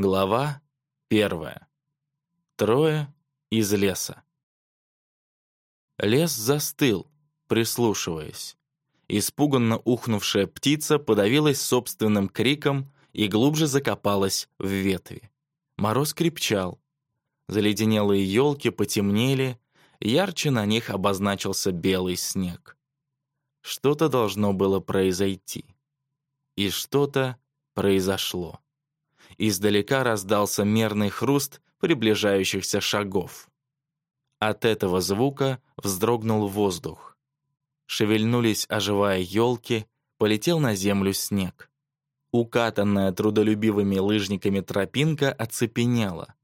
Глава первая. Трое из леса. Лес застыл, прислушиваясь. Испуганно ухнувшая птица подавилась собственным криком и глубже закопалась в ветви. Мороз крепчал. Заледенелые елки потемнели, ярче на них обозначился белый снег. Что-то должно было произойти. И что-то произошло. Издалека раздался мерный хруст приближающихся шагов. От этого звука вздрогнул воздух. Шевельнулись, оживая елки, полетел на землю снег. Укатанная трудолюбивыми лыжниками тропинка оцепенела.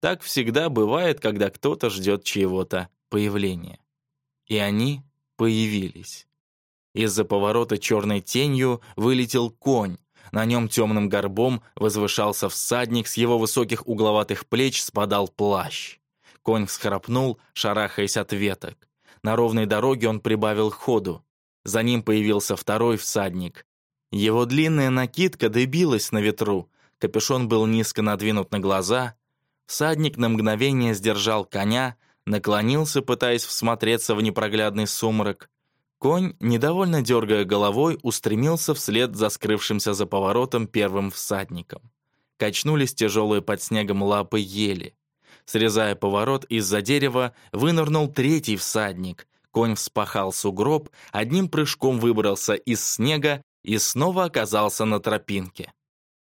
Так всегда бывает, когда кто-то ждет чьего-то появления. И они появились. Из-за поворота черной тенью вылетел конь, на нем темным горбом возвышался всадник, с его высоких угловатых плеч спадал плащ. Конь всхрапнул, шарахаясь от веток. На ровной дороге он прибавил ходу. За ним появился второй всадник. Его длинная накидка дыбилась на ветру, капюшон был низко надвинут на глаза. Всадник на мгновение сдержал коня, наклонился, пытаясь всмотреться в непроглядный сумрак. Конь, недовольно дергая головой, устремился вслед за скрывшимся за поворотом первым всадником. Качнулись тяжелые под снегом лапы ели. Срезая поворот из-за дерева, вынырнул третий всадник. Конь вспахал сугроб, одним прыжком выбрался из снега и снова оказался на тропинке.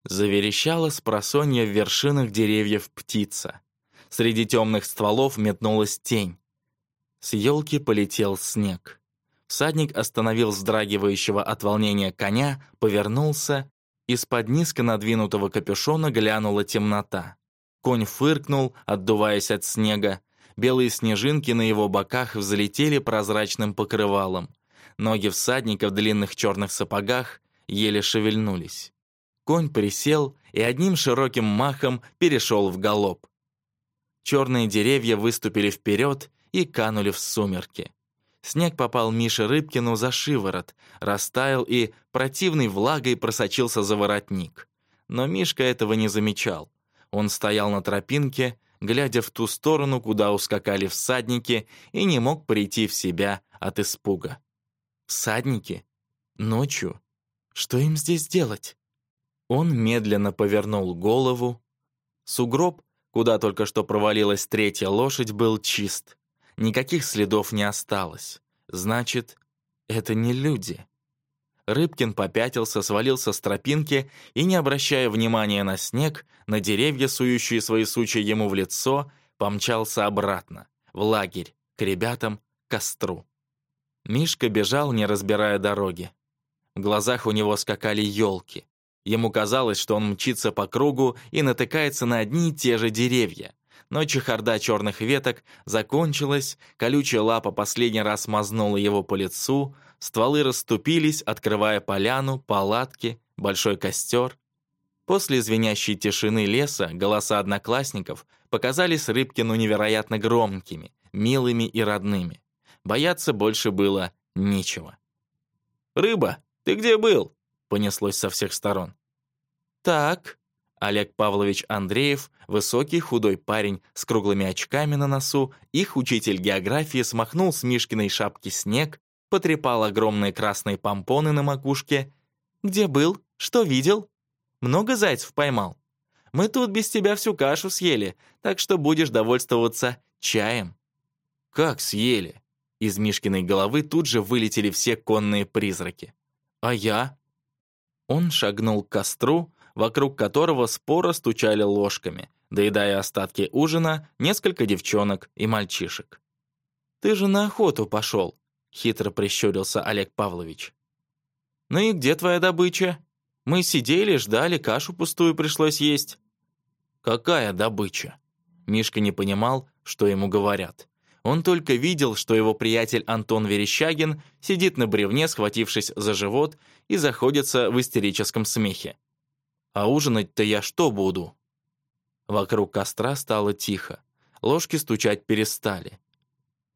Заверещала спросонья в вершинах деревьев птица. Среди темных стволов метнулась тень. С елки полетел снег. Всадник остановил вздрагивающего от волнения коня, повернулся. Из-под низко надвинутого капюшона глянула темнота. Конь фыркнул, отдуваясь от снега. Белые снежинки на его боках взлетели прозрачным покрывалом. Ноги всадника в длинных черных сапогах еле шевельнулись. Конь присел и одним широким махом перешел в галоп. Черные деревья выступили вперед и канули в сумерки. Снег попал Мише Рыбкину за шиворот, растаял и противной влагой просочился за воротник. Но Мишка этого не замечал. Он стоял на тропинке, глядя в ту сторону, куда ускакали всадники, и не мог прийти в себя от испуга. «Всадники? Ночью? Что им здесь делать?» Он медленно повернул голову. Сугроб, куда только что провалилась третья лошадь, был чист. Никаких следов не осталось. Значит, это не люди. Рыбкин попятился, свалился с тропинки и, не обращая внимания на снег, на деревья, сующие свои сучья ему в лицо, помчался обратно, в лагерь, к ребятам, к костру. Мишка бежал, не разбирая дороги. В глазах у него скакали елки. Ему казалось, что он мчится по кругу и натыкается на одни и те же деревья но чехарда черных веток закончилась, колючая лапа последний раз мазнула его по лицу, стволы расступились, открывая поляну, палатки, большой костер. После звенящей тишины леса голоса одноклассников показались Рыбкину невероятно громкими, милыми и родными. Бояться больше было нечего. «Рыба, ты где был?» — понеслось со всех сторон. «Так», Олег Павлович Андреев — высокий худой парень с круглыми очками на носу, их учитель географии смахнул с Мишкиной шапки снег, потрепал огромные красные помпоны на макушке. «Где был? Что видел? Много зайцев поймал? Мы тут без тебя всю кашу съели, так что будешь довольствоваться чаем». «Как съели?» Из Мишкиной головы тут же вылетели все конные призраки. «А я?» Он шагнул к костру, вокруг которого споро стучали ложками, доедая остатки ужина несколько девчонок и мальчишек. «Ты же на охоту пошел», — хитро прищурился Олег Павлович. «Ну и где твоя добыча? Мы сидели, ждали, кашу пустую пришлось есть». «Какая добыча?» Мишка не понимал, что ему говорят. Он только видел, что его приятель Антон Верещагин сидит на бревне, схватившись за живот, и заходится в истерическом смехе. А ужинать-то я что буду? Вокруг костра стало тихо. Ложки стучать перестали.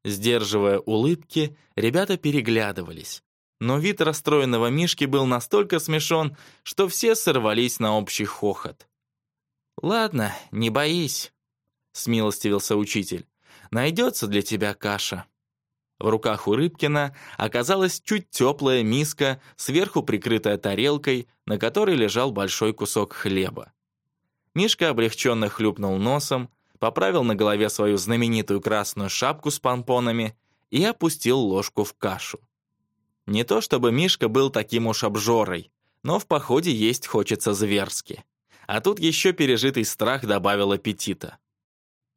Сдерживая улыбки, ребята переглядывались. Но вид расстроенного Мишки был настолько смешон, что все сорвались на общий хохот. «Ладно, не боись», — смилостивился учитель. «Найдется для тебя каша». В руках у Рыбкина оказалась чуть теплая миска, сверху прикрытая тарелкой, на которой лежал большой кусок хлеба. Мишка облегченно хлюпнул носом, поправил на голове свою знаменитую красную шапку с помпонами и опустил ложку в кашу. Не то чтобы Мишка был таким уж обжорой, но в походе есть хочется зверски. А тут еще пережитый страх добавил аппетита.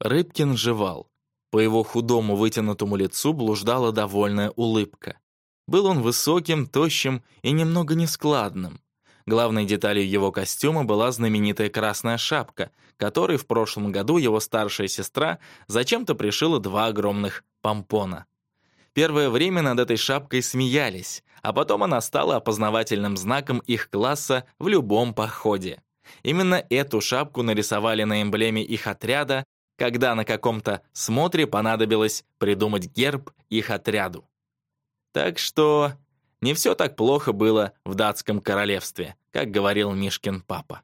Рыбкин жевал. По его худому вытянутому лицу блуждала довольная улыбка. Был он высоким, тощим и немного нескладным. Главной деталью его костюма была знаменитая красная шапка, которой в прошлом году его старшая сестра зачем-то пришила два огромных помпона. Первое время над этой шапкой смеялись, а потом она стала опознавательным знаком их класса в любом походе. Именно эту шапку нарисовали на эмблеме их отряда когда на каком-то смотре понадобилось придумать герб их отряду. Так что не все так плохо было в датском королевстве, как говорил Мишкин папа.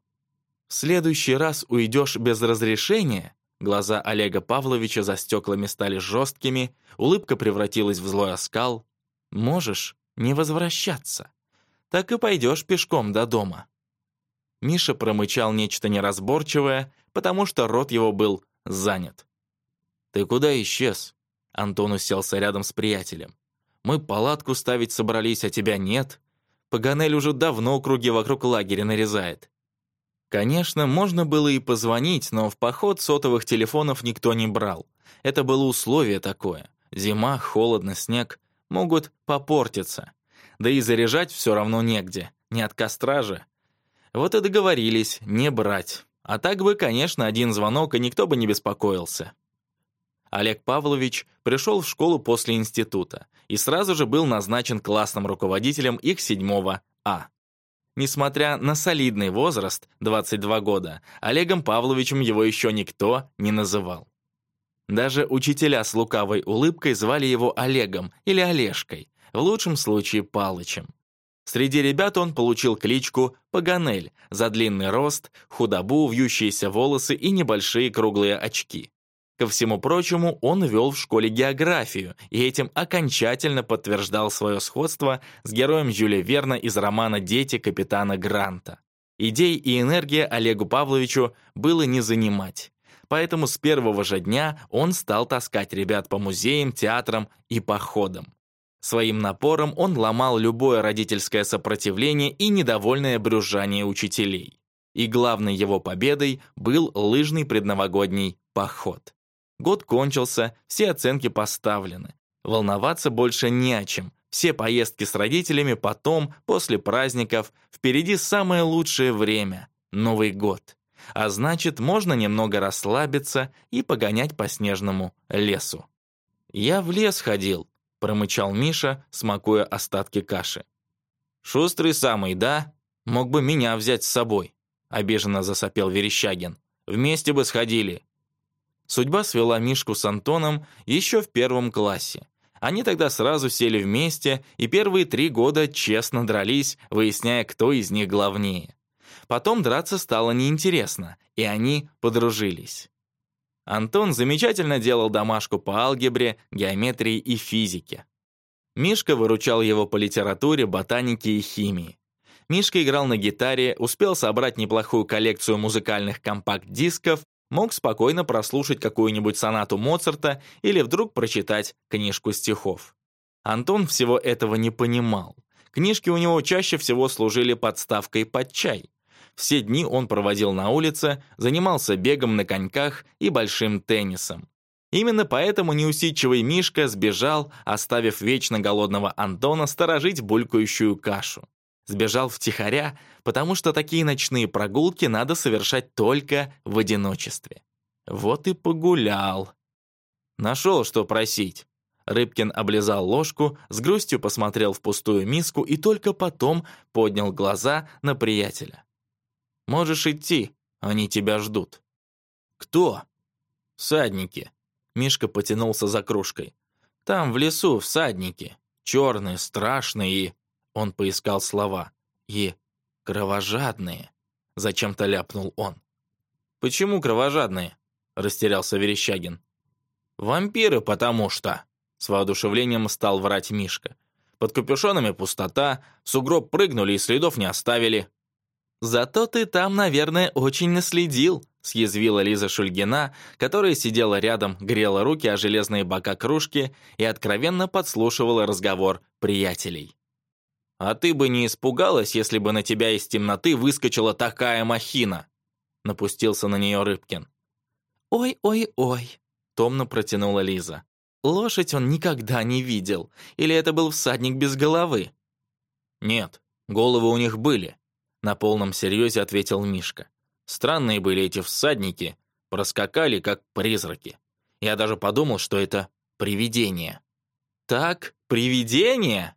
«В следующий раз уйдешь без разрешения?» Глаза Олега Павловича за стеклами стали жесткими, улыбка превратилась в злой оскал. «Можешь не возвращаться. Так и пойдешь пешком до дома». Миша промычал нечто неразборчивое, потому что рот его был занят». «Ты куда исчез?» Антон уселся рядом с приятелем. «Мы палатку ставить собрались, а тебя нет. Паганель уже давно круги вокруг лагеря нарезает». Конечно, можно было и позвонить, но в поход сотовых телефонов никто не брал. Это было условие такое. Зима, холодно, снег. Могут попортиться. Да и заряжать все равно негде. Не от костра же. Вот и договорились не брать. А так бы, конечно, один звонок, и никто бы не беспокоился. Олег Павлович пришел в школу после института и сразу же был назначен классным руководителем их седьмого А. Несмотря на солидный возраст, 22 года, Олегом Павловичем его еще никто не называл. Даже учителя с лукавой улыбкой звали его Олегом или Олежкой, в лучшем случае Палычем. Среди ребят он получил кличку «Паганель» за длинный рост, худобу, вьющиеся волосы и небольшие круглые очки. Ко всему прочему, он вел в школе географию и этим окончательно подтверждал свое сходство с героем Жюля Верна из романа «Дети капитана Гранта». Идей и энергия Олегу Павловичу было не занимать. Поэтому с первого же дня он стал таскать ребят по музеям, театрам и походам. Своим напором он ломал любое родительское сопротивление и недовольное брюзжание учителей. И главной его победой был лыжный предновогодний поход. Год кончился, все оценки поставлены. Волноваться больше не о чем. Все поездки с родителями потом, после праздников. Впереди самое лучшее время — Новый год. А значит, можно немного расслабиться и погонять по снежному лесу. Я в лес ходил, — промычал Миша, смакуя остатки каши. «Шустрый самый, да? Мог бы меня взять с собой», — обиженно засопел Верещагин. «Вместе бы сходили». Судьба свела Мишку с Антоном еще в первом классе. Они тогда сразу сели вместе и первые три года честно дрались, выясняя, кто из них главнее. Потом драться стало неинтересно, и они подружились. Антон замечательно делал домашку по алгебре, геометрии и физике. Мишка выручал его по литературе, ботанике и химии. Мишка играл на гитаре, успел собрать неплохую коллекцию музыкальных компакт-дисков, мог спокойно прослушать какую-нибудь сонату Моцарта или вдруг прочитать книжку стихов. Антон всего этого не понимал. Книжки у него чаще всего служили подставкой под чай. Все дни он проводил на улице, занимался бегом на коньках и большим теннисом. Именно поэтому неусидчивый Мишка сбежал, оставив вечно голодного Антона сторожить булькающую кашу. Сбежал втихаря, потому что такие ночные прогулки надо совершать только в одиночестве. Вот и погулял. Нашел, что просить. Рыбкин облизал ложку, с грустью посмотрел в пустую миску и только потом поднял глаза на приятеля. Можешь идти, они тебя ждут». «Кто?» «Всадники». Мишка потянулся за кружкой. «Там, в лесу, всадники. Черные, страшные и...» Он поискал слова. «И кровожадные». Зачем-то ляпнул он. «Почему кровожадные?» Растерялся Верещагин. «Вампиры, потому что...» С воодушевлением стал врать Мишка. «Под капюшонами пустота, сугроб прыгнули и следов не оставили. «Зато ты там, наверное, очень наследил», — съязвила Лиза Шульгина, которая сидела рядом, грела руки о железные бока кружки и откровенно подслушивала разговор приятелей. «А ты бы не испугалась, если бы на тебя из темноты выскочила такая махина!» Напустился на нее Рыбкин. «Ой-ой-ой!» — томно протянула Лиза. «Лошадь он никогда не видел. Или это был всадник без головы?» «Нет, головы у них были на полном серьезе ответил Мишка. Странные были эти всадники, проскакали как призраки. Я даже подумал, что это привидение. Так, привидение?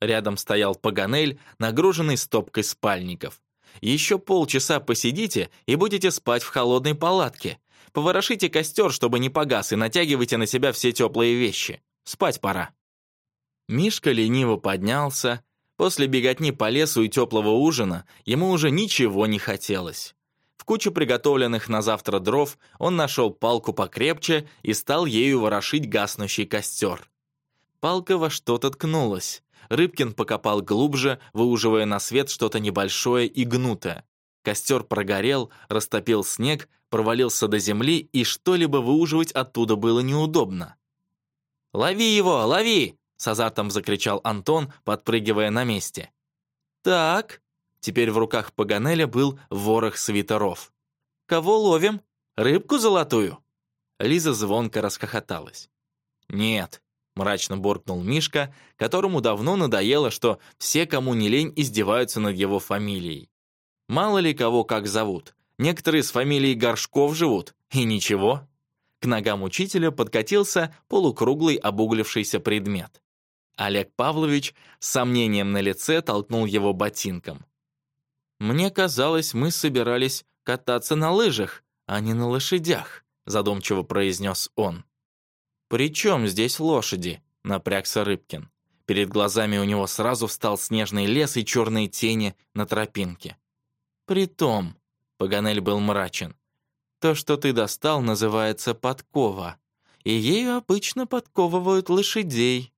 Рядом стоял Паганель, нагруженный стопкой спальников. Еще полчаса посидите и будете спать в холодной палатке. Поворошите костер, чтобы не погас, и натягивайте на себя все теплые вещи. Спать пора». Мишка лениво поднялся, После беготни по лесу и теплого ужина ему уже ничего не хотелось. В кучу приготовленных на завтра дров он нашел палку покрепче и стал ею ворошить гаснущий костер. Палка во что-то ткнулась. Рыбкин покопал глубже, выуживая на свет что-то небольшое и гнутое. Костер прогорел, растопил снег, провалился до земли, и что-либо выуживать оттуда было неудобно. «Лови его, лови!» С азартом закричал Антон, подпрыгивая на месте. «Так». Теперь в руках Паганеля был ворох свитеров. «Кого ловим? Рыбку золотую?» Лиза звонко расхохоталась. «Нет», — мрачно буркнул Мишка, которому давно надоело, что все, кому не лень, издеваются над его фамилией. Мало ли кого как зовут. Некоторые с фамилией Горшков живут, и ничего. К ногам учителя подкатился полукруглый обуглившийся предмет. Олег Павлович с сомнением на лице толкнул его ботинком. «Мне казалось, мы собирались кататься на лыжах, а не на лошадях», задумчиво произнес он. «При чем здесь лошади?» — напрягся Рыбкин. Перед глазами у него сразу встал снежный лес и черные тени на тропинке. «Притом», — Паганель был мрачен, — «то, что ты достал, называется подкова, и ею обычно подковывают лошадей».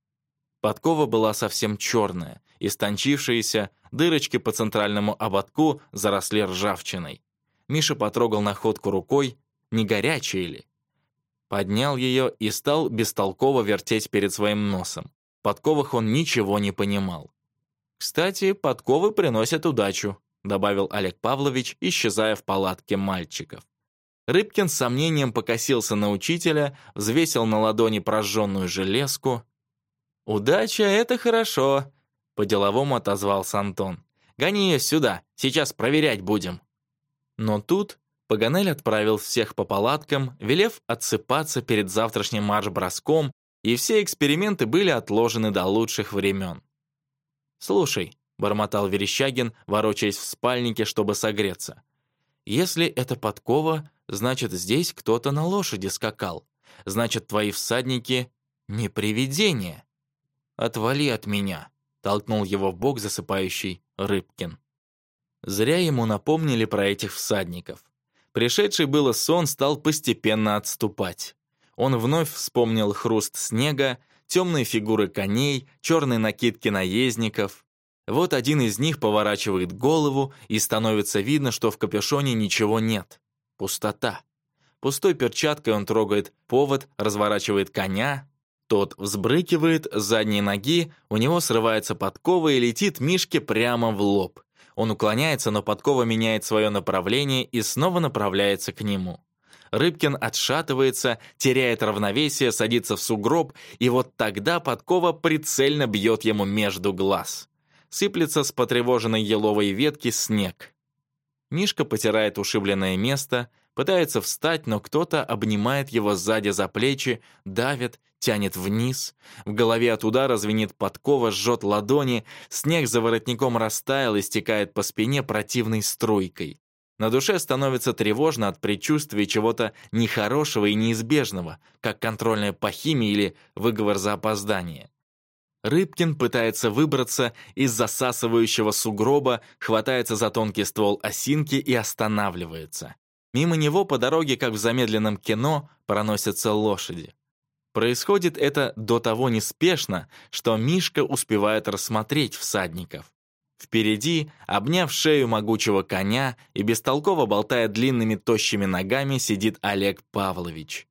Подкова была совсем черная, истончившиеся, дырочки по центральному ободку заросли ржавчиной. Миша потрогал находку рукой, не горячая ли? Поднял ее и стал бестолково вертеть перед своим носом. Подковах он ничего не понимал. «Кстати, подковы приносят удачу», — добавил Олег Павлович, исчезая в палатке мальчиков. Рыбкин с сомнением покосился на учителя, взвесил на ладони прожженную железку — «Удача — это хорошо», — по-деловому отозвался Антон. «Гони ее сюда, сейчас проверять будем». Но тут Паганель отправил всех по палаткам, велев отсыпаться перед завтрашним марш-броском, и все эксперименты были отложены до лучших времен. «Слушай», — бормотал Верещагин, ворочаясь в спальнике, чтобы согреться, «если это подкова, значит, здесь кто-то на лошади скакал. Значит, твои всадники — не привидение». «Отвали от меня!» – толкнул его в бок засыпающий Рыбкин. Зря ему напомнили про этих всадников. Пришедший было сон стал постепенно отступать. Он вновь вспомнил хруст снега, темные фигуры коней, черные накидки наездников. Вот один из них поворачивает голову, и становится видно, что в капюшоне ничего нет. Пустота. Пустой перчаткой он трогает повод, разворачивает коня, тот взбрыкивает задние ноги, у него срывается подкова и летит Мишке прямо в лоб. Он уклоняется, но подкова меняет свое направление и снова направляется к нему. Рыбкин отшатывается, теряет равновесие, садится в сугроб, и вот тогда подкова прицельно бьет ему между глаз. Сыплется с потревоженной еловой ветки снег. Мишка потирает ушибленное место, Пытается встать, но кто-то обнимает его сзади за плечи, давит, тянет вниз. В голове от удара звенит подкова, жжет ладони, снег за воротником растаял и стекает по спине противной струйкой. На душе становится тревожно от предчувствия чего-то нехорошего и неизбежного, как контрольная по химии или выговор за опоздание. Рыбкин пытается выбраться из засасывающего сугроба, хватается за тонкий ствол осинки и останавливается. Мимо него по дороге, как в замедленном кино, проносятся лошади. Происходит это до того неспешно, что Мишка успевает рассмотреть всадников. Впереди, обняв шею могучего коня и бестолково болтая длинными тощими ногами, сидит Олег Павлович.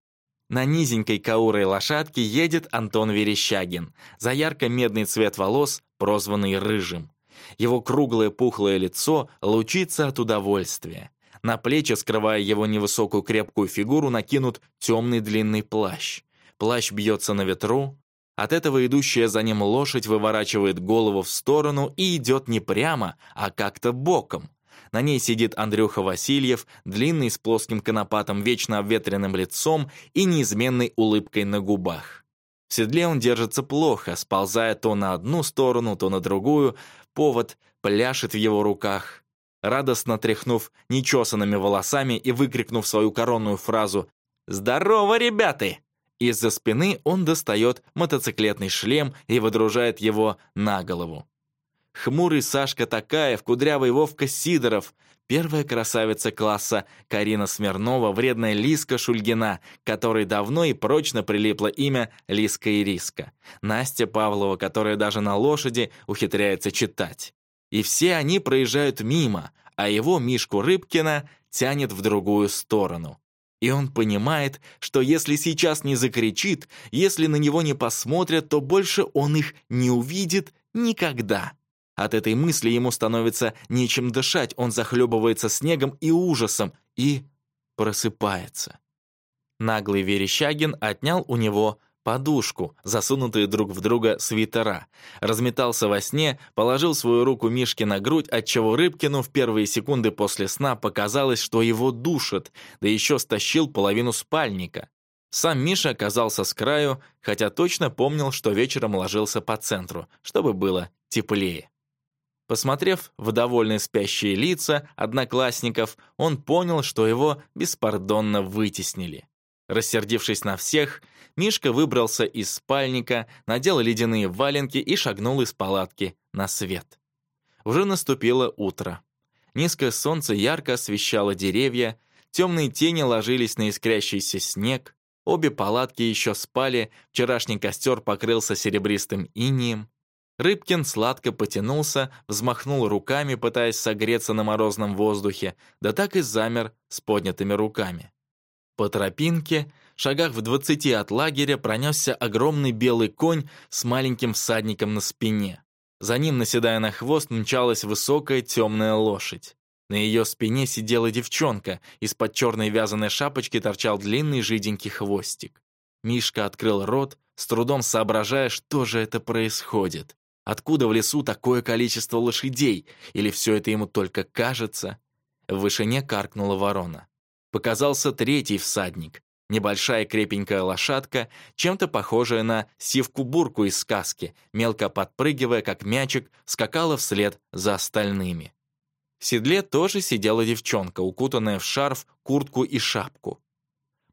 На низенькой каурой лошадке едет Антон Верещагин, за ярко-медный цвет волос, прозванный «рыжим». Его круглое пухлое лицо лучится от удовольствия. На плечи, скрывая его невысокую крепкую фигуру, накинут темный длинный плащ. Плащ бьется на ветру. От этого идущая за ним лошадь выворачивает голову в сторону и идет не прямо, а как-то боком. На ней сидит Андрюха Васильев, длинный с плоским конопатом, вечно обветренным лицом и неизменной улыбкой на губах. В седле он держится плохо, сползая то на одну сторону, то на другую. Повод пляшет в его руках радостно тряхнув нечесанными волосами и выкрикнув свою коронную фразу «Здорово, ребята!» Из-за спины он достает мотоциклетный шлем и водружает его на голову. Хмурый Сашка Такаев, кудрявый Вовка Сидоров, первая красавица класса Карина Смирнова, вредная Лиска Шульгина, которой давно и прочно прилипло имя Лиска Ириска, Настя Павлова, которая даже на лошади ухитряется читать и все они проезжают мимо, а его, Мишку Рыбкина, тянет в другую сторону. И он понимает, что если сейчас не закричит, если на него не посмотрят, то больше он их не увидит никогда. От этой мысли ему становится нечем дышать, он захлебывается снегом и ужасом и просыпается. Наглый Верещагин отнял у него подушку, засунутые друг в друга свитера. Разметался во сне, положил свою руку Мишке на грудь, отчего Рыбкину в первые секунды после сна показалось, что его душит, да еще стащил половину спальника. Сам Миша оказался с краю, хотя точно помнил, что вечером ложился по центру, чтобы было теплее. Посмотрев в довольно спящие лица одноклассников, он понял, что его беспардонно вытеснили. Рассердившись на всех, Мишка выбрался из спальника, надел ледяные валенки и шагнул из палатки на свет. Уже наступило утро. Низкое солнце ярко освещало деревья, темные тени ложились на искрящийся снег, обе палатки еще спали, вчерашний костер покрылся серебристым инием. Рыбкин сладко потянулся, взмахнул руками, пытаясь согреться на морозном воздухе, да так и замер с поднятыми руками. По тропинке шагах в двадцати от лагеря пронесся огромный белый конь с маленьким всадником на спине. За ним, наседая на хвост, мчалась высокая темная лошадь. На ее спине сидела девчонка, из-под черной вязаной шапочки торчал длинный жиденький хвостик. Мишка открыл рот, с трудом соображая, что же это происходит. Откуда в лесу такое количество лошадей? Или все это ему только кажется? В вышине каркнула ворона. Показался третий всадник. Небольшая крепенькая лошадка, чем-то похожая на сивку-бурку из сказки, мелко подпрыгивая, как мячик, скакала вслед за остальными. В седле тоже сидела девчонка, укутанная в шарф, куртку и шапку.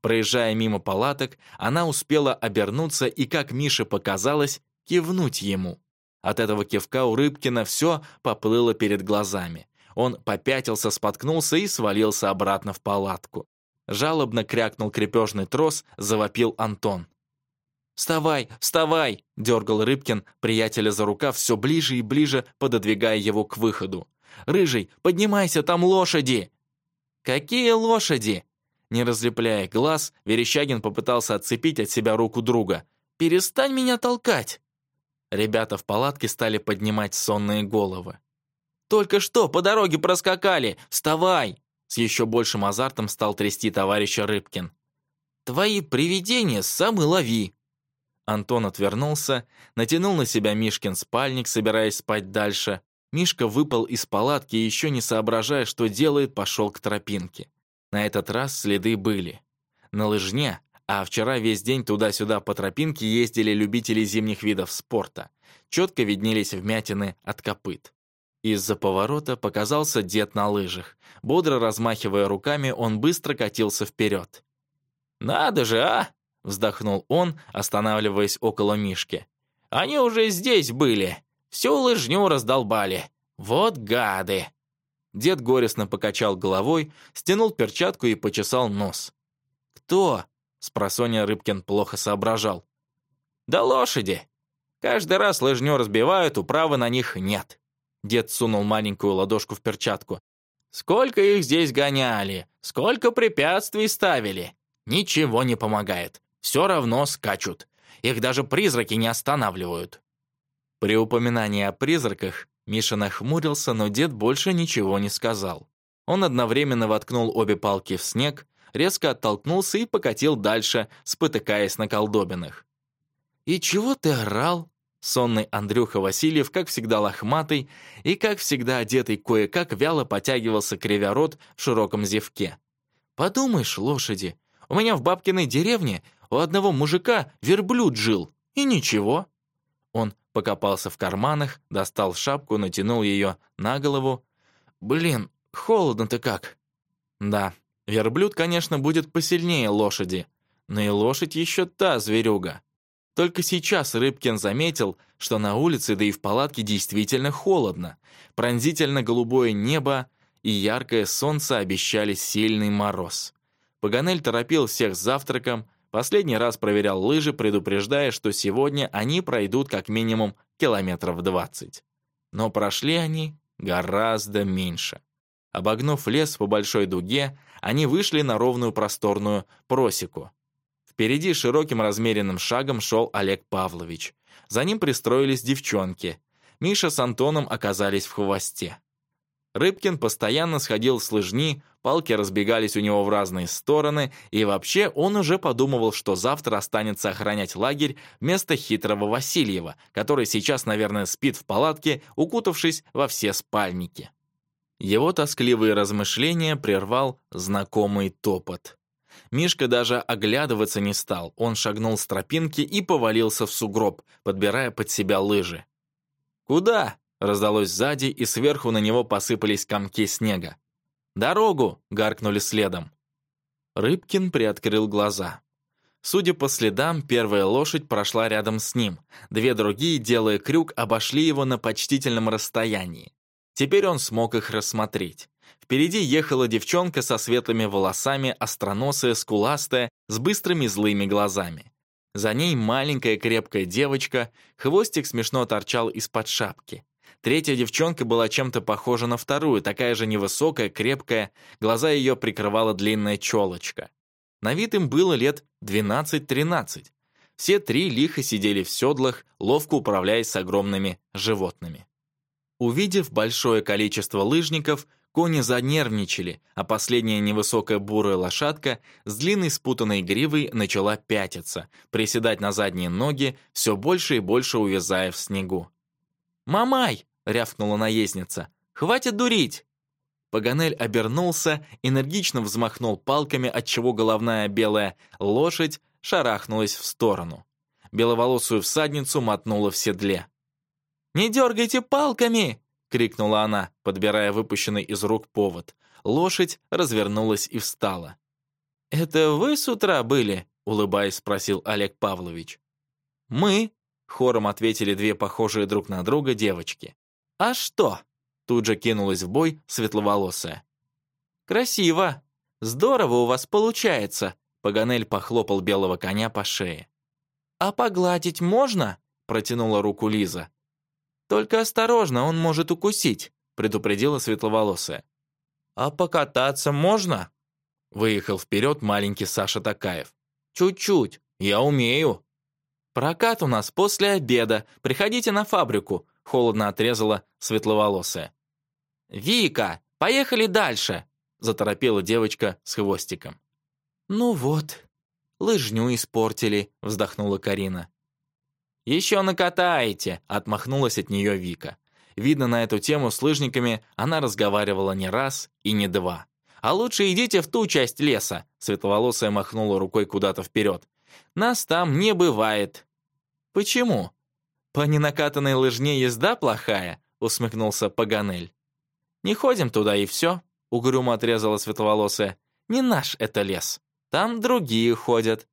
Проезжая мимо палаток, она успела обернуться и, как Мише показалось, кивнуть ему. От этого кивка у Рыбкина все поплыло перед глазами. Он попятился, споткнулся и свалился обратно в палатку. Жалобно крякнул крепежный трос, завопил Антон. «Вставай, вставай!» — дергал Рыбкин, приятеля за рукав все ближе и ближе, пододвигая его к выходу. «Рыжий, поднимайся, там лошади!» «Какие лошади?» Не разлепляя глаз, Верещагин попытался отцепить от себя руку друга. «Перестань меня толкать!» Ребята в палатке стали поднимать сонные головы. «Только что по дороге проскакали! Вставай!» С еще большим азартом стал трясти товарища Рыбкин. «Твои привидения сам и лови!» Антон отвернулся, натянул на себя Мишкин спальник, собираясь спать дальше. Мишка выпал из палатки и, еще не соображая, что делает, пошел к тропинке. На этот раз следы были. На лыжне, а вчера весь день туда-сюда по тропинке ездили любители зимних видов спорта. Четко виднелись вмятины от копыт. Из-за поворота показался дед на лыжах. Бодро размахивая руками, он быстро катился вперед. «Надо же, а!» — вздохнул он, останавливаясь около Мишки. «Они уже здесь были. Всю лыжню раздолбали. Вот гады!» Дед горестно покачал головой, стянул перчатку и почесал нос. «Кто?» — спросонья Рыбкин плохо соображал. «Да лошади. Каждый раз лыжню разбивают, управы на них нет». Дед сунул маленькую ладошку в перчатку. «Сколько их здесь гоняли, сколько препятствий ставили. Ничего не помогает. Все равно скачут. Их даже призраки не останавливают». При упоминании о призраках Миша нахмурился, но дед больше ничего не сказал. Он одновременно воткнул обе палки в снег, резко оттолкнулся и покатил дальше, спотыкаясь на колдобинах. «И чего ты орал?» Сонный Андрюха Васильев, как всегда лохматый и, как всегда одетый кое-как, вяло потягивался кривя рот в широком зевке. «Подумаешь, лошади, у меня в бабкиной деревне у одного мужика верблюд жил, и ничего». Он покопался в карманах, достал шапку, натянул ее на голову. «Блин, холодно-то как!» «Да, верблюд, конечно, будет посильнее лошади, но и лошадь еще та зверюга. Только сейчас Рыбкин заметил, что на улице, да и в палатке действительно холодно. Пронзительно голубое небо и яркое солнце обещали сильный мороз. Паганель торопил всех с завтраком, последний раз проверял лыжи, предупреждая, что сегодня они пройдут как минимум километров 20. Но прошли они гораздо меньше. Обогнув лес по большой дуге, они вышли на ровную просторную просеку, Впереди широким размеренным шагом шел Олег Павлович. За ним пристроились девчонки. Миша с Антоном оказались в хвосте. Рыбкин постоянно сходил с лыжни, палки разбегались у него в разные стороны, и вообще он уже подумывал, что завтра останется охранять лагерь вместо хитрого Васильева, который сейчас, наверное, спит в палатке, укутавшись во все спальники. Его тоскливые размышления прервал знакомый топот. Мишка даже оглядываться не стал. Он шагнул с тропинки и повалился в сугроб, подбирая под себя лыжи. «Куда?» — раздалось сзади, и сверху на него посыпались комки снега. «Дорогу!» — гаркнули следом. Рыбкин приоткрыл глаза. Судя по следам, первая лошадь прошла рядом с ним. Две другие, делая крюк, обошли его на почтительном расстоянии. Теперь он смог их рассмотреть. Впереди ехала девчонка со светлыми волосами, остроносая, скуластая, с быстрыми злыми глазами. За ней маленькая крепкая девочка, хвостик смешно торчал из-под шапки. Третья девчонка была чем-то похожа на вторую, такая же невысокая, крепкая, глаза ее прикрывала длинная челочка. На вид им было лет 12-13. Все три лихо сидели в седлах, ловко управляясь с огромными животными. Увидев большое количество лыжников, Кони занервничали, а последняя невысокая бурая лошадка с длинной спутанной гривой начала пятиться, приседать на задние ноги, все больше и больше увязая в снегу. «Мамай!» — рявкнула наездница. «Хватит дурить!» Паганель обернулся, энергично взмахнул палками, отчего головная белая лошадь шарахнулась в сторону. Беловолосую всадницу мотнула в седле. «Не дергайте палками!» крикнула она, подбирая выпущенный из рук повод. Лошадь развернулась и встала. «Это вы с утра были?» — улыбаясь, спросил Олег Павлович. «Мы», — хором ответили две похожие друг на друга девочки. «А что?» — тут же кинулась в бой светловолосая. «Красиво! Здорово у вас получается!» — Паганель похлопал белого коня по шее. «А погладить можно?» — протянула руку Лиза. «Только осторожно, он может укусить», — предупредила светловолосая. «А покататься можно?» Выехал вперед маленький Саша Такаев. «Чуть-чуть, я умею». «Прокат у нас после обеда, приходите на фабрику», — холодно отрезала светловолосая. «Вика, поехали дальше», — заторопила девочка с хвостиком. «Ну вот, лыжню испортили», — вздохнула Карина. «Еще накатаете!» — отмахнулась от нее Вика. Видно, на эту тему с лыжниками она разговаривала не раз и не два. «А лучше идите в ту часть леса!» — светловолосая махнула рукой куда-то вперед. «Нас там не бывает!» «Почему?» «По ненакатанной лыжне езда плохая?» — усмехнулся Паганель. «Не ходим туда и все!» — угрюмо отрезала светловолосая. «Не наш это лес. Там другие ходят.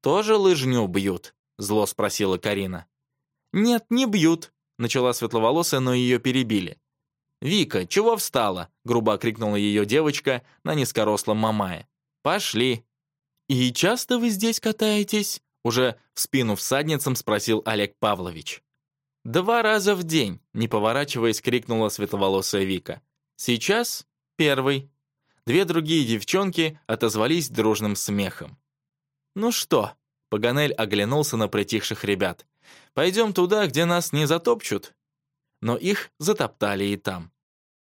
Тоже лыжню бьют. — зло спросила Карина. «Нет, не бьют», — начала светловолосая, но ее перебили. «Вика, чего встала?» — грубо крикнула ее девочка на низкорослом мамае. «Пошли». «И часто вы здесь катаетесь?» — уже в спину всадницам спросил Олег Павлович. «Два раза в день», — не поворачиваясь, крикнула светловолосая Вика. «Сейчас первый». Две другие девчонки отозвались дружным смехом. «Ну что, Паганель оглянулся на притихших ребят. «Пойдем туда, где нас не затопчут». Но их затоптали и там.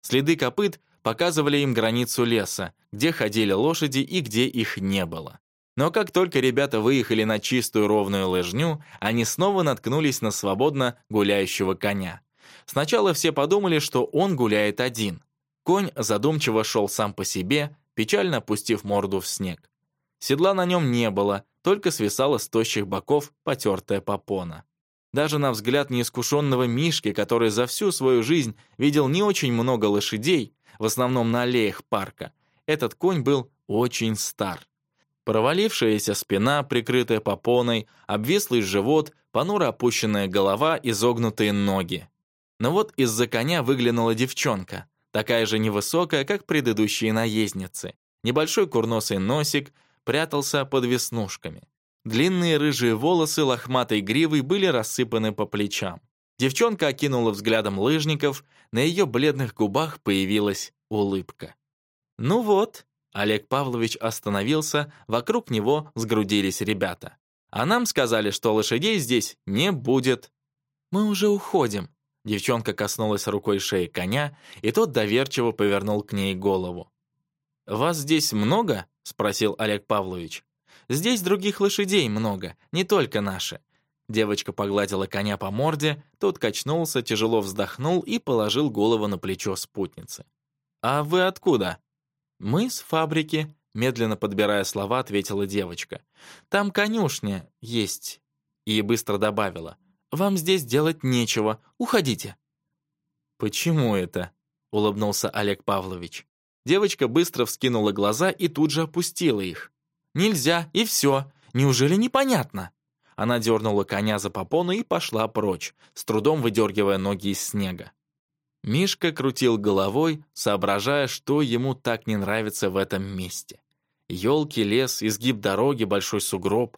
Следы копыт показывали им границу леса, где ходили лошади и где их не было. Но как только ребята выехали на чистую ровную лыжню, они снова наткнулись на свободно гуляющего коня. Сначала все подумали, что он гуляет один. Конь задумчиво шел сам по себе, печально опустив морду в снег. Седла на нем не было, только свисала с тощих боков потертая попона. Даже на взгляд неискушенного Мишки, который за всю свою жизнь видел не очень много лошадей, в основном на аллеях парка, этот конь был очень стар. Провалившаяся спина, прикрытая попоной, обвислый живот, понуро опущенная голова, и изогнутые ноги. Но вот из-за коня выглянула девчонка, такая же невысокая, как предыдущие наездницы. Небольшой курносый носик, прятался под веснушками. Длинные рыжие волосы лохматой гривой были рассыпаны по плечам. Девчонка окинула взглядом лыжников, на ее бледных губах появилась улыбка. «Ну вот», — Олег Павлович остановился, вокруг него сгрудились ребята. «А нам сказали, что лошадей здесь не будет». «Мы уже уходим», — девчонка коснулась рукой шеи коня, и тот доверчиво повернул к ней голову. «Вас здесь много?» — спросил Олег Павлович. «Здесь других лошадей много, не только наши». Девочка погладила коня по морде, тот качнулся, тяжело вздохнул и положил голову на плечо спутницы. «А вы откуда?» «Мы с фабрики», — медленно подбирая слова, ответила девочка. «Там конюшня есть». И быстро добавила. «Вам здесь делать нечего. Уходите». «Почему это?» — улыбнулся Олег Павлович. Девочка быстро вскинула глаза и тут же опустила их. «Нельзя, и все. Неужели непонятно?» Она дернула коня за попону и пошла прочь, с трудом выдергивая ноги из снега. Мишка крутил головой, соображая, что ему так не нравится в этом месте. Елки, лес, изгиб дороги, большой сугроб.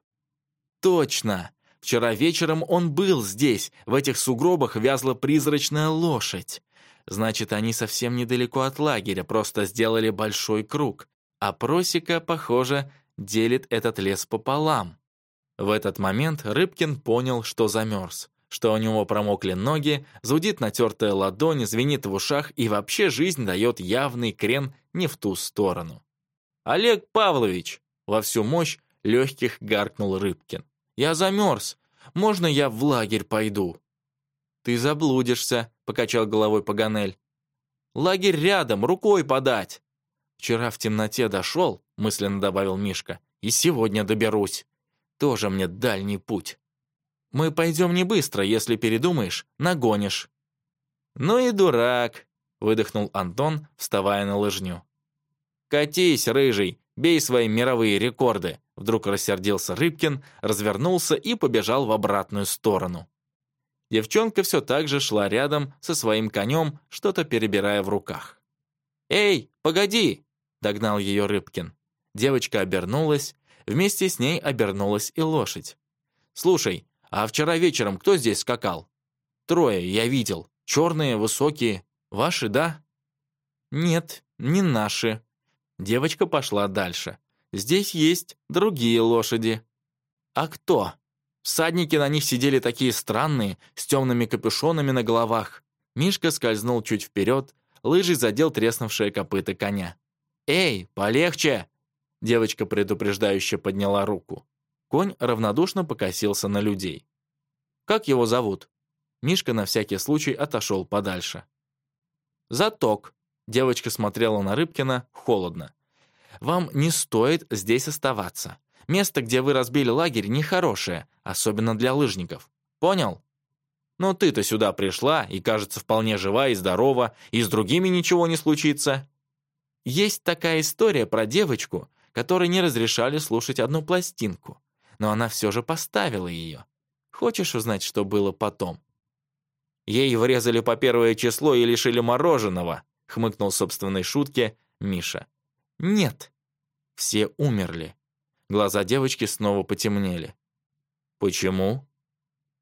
«Точно! Вчера вечером он был здесь, в этих сугробах вязла призрачная лошадь. Значит, они совсем недалеко от лагеря, просто сделали большой круг. А просека, похоже, делит этот лес пополам. В этот момент Рыбкин понял, что замерз, что у него промокли ноги, зудит натертая ладонь, звенит в ушах, и вообще жизнь дает явный крен не в ту сторону. «Олег Павлович!» — во всю мощь легких гаркнул Рыбкин. «Я замерз! Можно я в лагерь пойду?» «Ты заблудишься», — покачал головой Паганель. «Лагерь рядом, рукой подать!» «Вчера в темноте дошел», — мысленно добавил Мишка, «и сегодня доберусь. Тоже мне дальний путь. Мы пойдем не быстро, если передумаешь, нагонишь». «Ну и дурак», — выдохнул Антон, вставая на лыжню. «Катись, рыжий, бей свои мировые рекорды», — вдруг рассердился Рыбкин, развернулся и побежал в обратную сторону. Девчонка все так же шла рядом со своим конем, что-то перебирая в руках. «Эй, погоди!» — догнал ее Рыбкин. Девочка обернулась, вместе с ней обернулась и лошадь. «Слушай, а вчера вечером кто здесь скакал?» «Трое, я видел. Черные, высокие. Ваши, да?» «Нет, не наши». Девочка пошла дальше. «Здесь есть другие лошади». «А кто?» Всадники на них сидели такие странные, с темными капюшонами на головах. Мишка скользнул чуть вперед, лыжей задел треснувшее копыто коня. «Эй, полегче!» Девочка предупреждающе подняла руку. Конь равнодушно покосился на людей. «Как его зовут?» Мишка на всякий случай отошел подальше. «Заток», — девочка смотрела на Рыбкина холодно. «Вам не стоит здесь оставаться. Место, где вы разбили лагерь, нехорошее, особенно для лыжников. Понял? Но ты-то сюда пришла и, кажется, вполне жива и здорова, и с другими ничего не случится. Есть такая история про девочку, которой не разрешали слушать одну пластинку, но она все же поставила ее. Хочешь узнать, что было потом?» «Ей врезали по первое число и лишили мороженого», — хмыкнул собственной шутке Миша. «Нет, все умерли. Глаза девочки снова потемнели. «Почему?»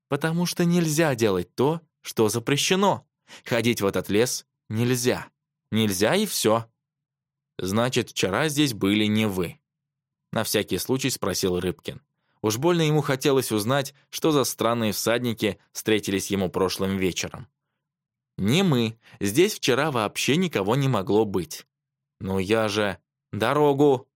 «Потому что нельзя делать то, что запрещено. Ходить в этот лес нельзя. Нельзя и все». «Значит, вчера здесь были не вы?» На всякий случай спросил Рыбкин. Уж больно ему хотелось узнать, что за странные всадники встретились ему прошлым вечером. «Не мы. Здесь вчера вообще никого не могло быть». «Ну я же...» «Дорогу!»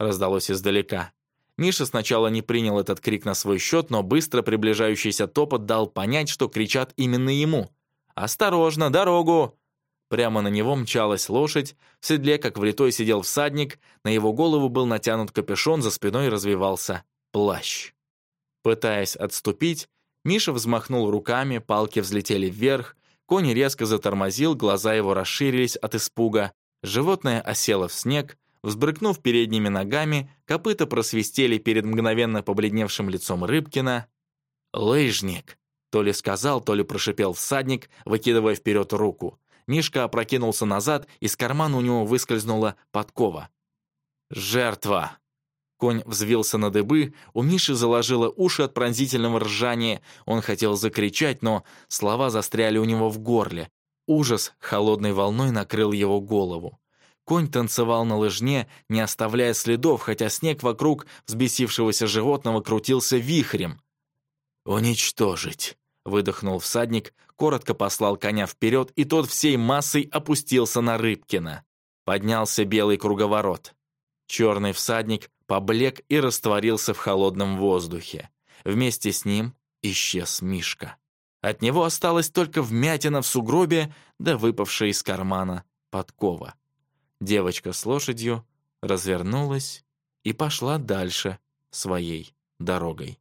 раздалось издалека. Миша сначала не принял этот крик на свой счет, но быстро приближающийся топот дал понять, что кричат именно ему. «Осторожно, дорогу!» Прямо на него мчалась лошадь, в седле, как влитой, сидел всадник, на его голову был натянут капюшон, за спиной развивался плащ. Пытаясь отступить, Миша взмахнул руками, палки взлетели вверх, конь резко затормозил, глаза его расширились от испуга, животное осело в снег, Взбрыкнув передними ногами, копыта просвистели перед мгновенно побледневшим лицом Рыбкина. «Лыжник!» — то ли сказал, то ли прошипел всадник, выкидывая вперед руку. Мишка опрокинулся назад, из кармана у него выскользнула подкова. «Жертва!» Конь взвился на дыбы, у Миши заложило уши от пронзительного ржания. Он хотел закричать, но слова застряли у него в горле. Ужас холодной волной накрыл его голову. Конь танцевал на лыжне, не оставляя следов, хотя снег вокруг взбесившегося животного крутился вихрем. «Уничтожить!» — выдохнул всадник, коротко послал коня вперед, и тот всей массой опустился на Рыбкина. Поднялся белый круговорот. Черный всадник поблек и растворился в холодном воздухе. Вместе с ним исчез Мишка. От него осталась только вмятина в сугробе, да выпавшая из кармана подкова. Девочка с лошадью развернулась и пошла дальше своей дорогой.